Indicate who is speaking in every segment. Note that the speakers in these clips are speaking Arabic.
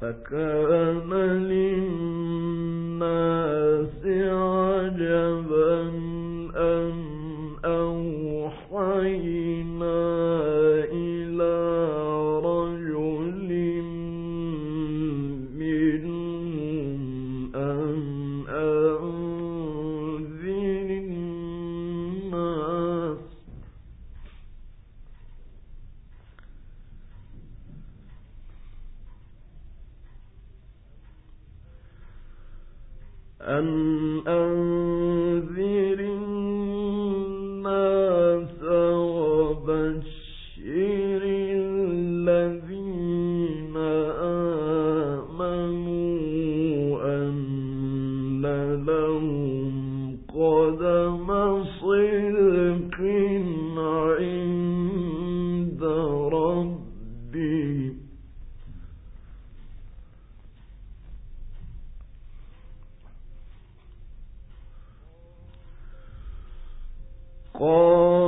Speaker 1: فكان للمؤمنين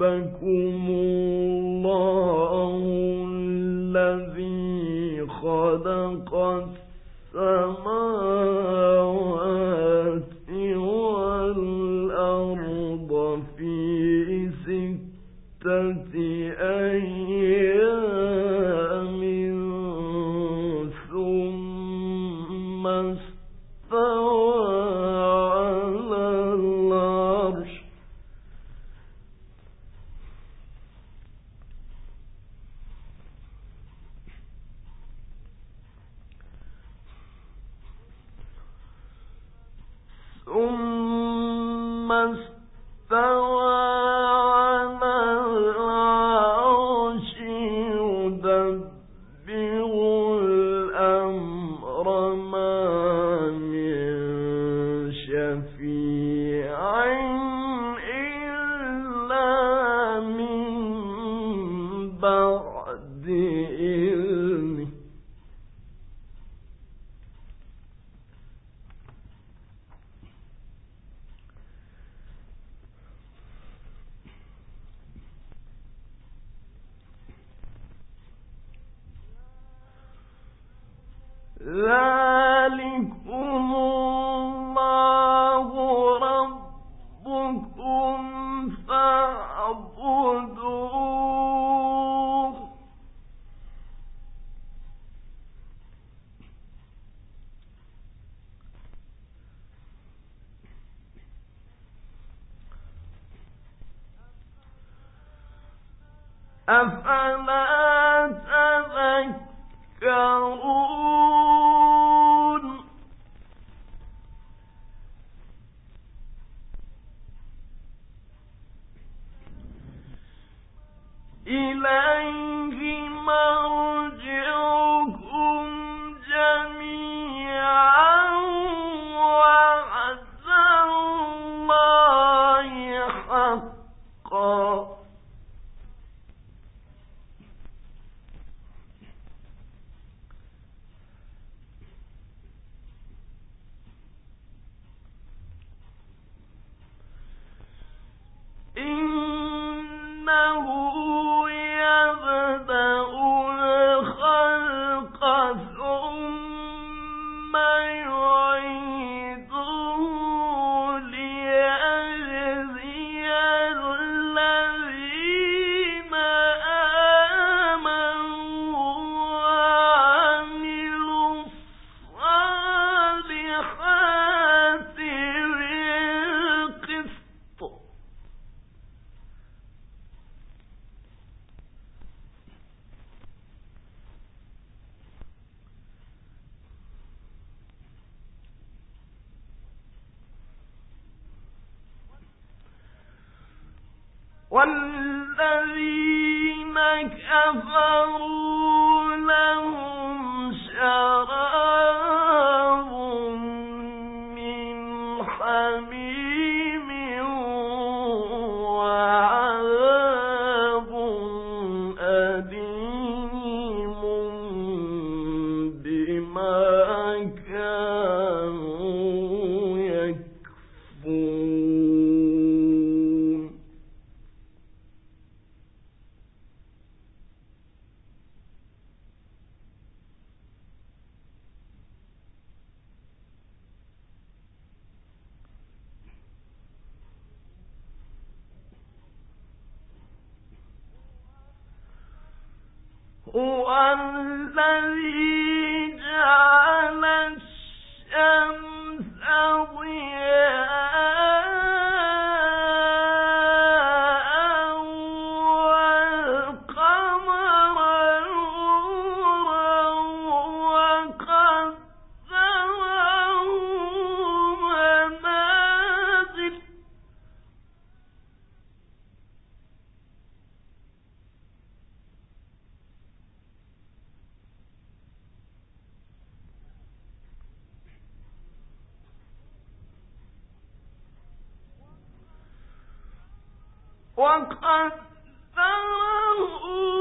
Speaker 1: ربكم الله الذي خلق السماء وَرَبَّكَ ذلكم الله ربكم فاعبدوه. أفلا إليه والذين كفروا الذي وقدره منازل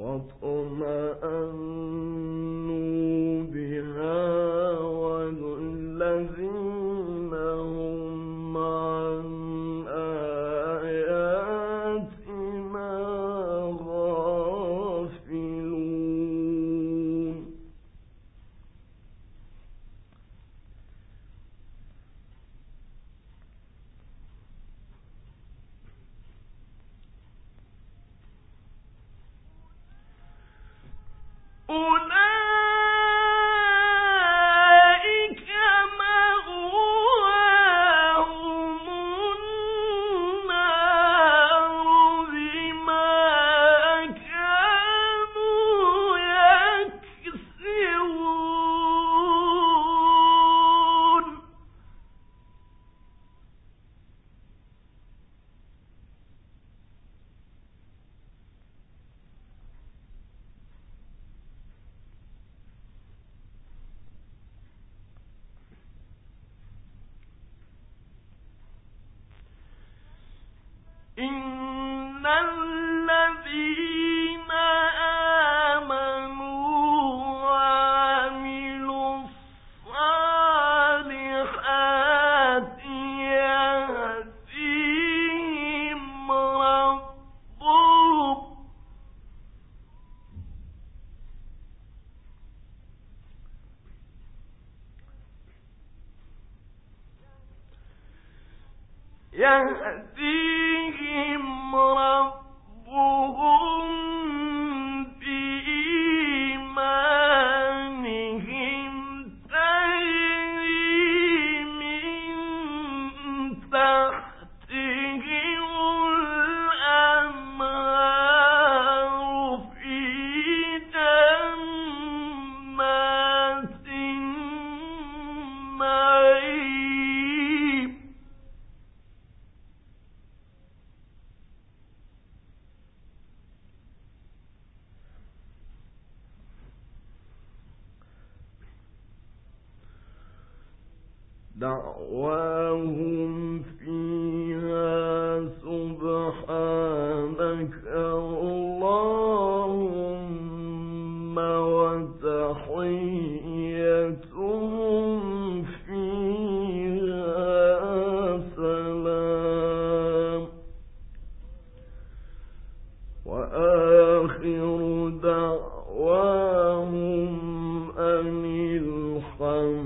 Speaker 1: واطمأنوا يهديهم ربهم دعواهم فيها سبحانك اللهم وتحيتهم فيها سلام. وآخر دعواهم أن الحمد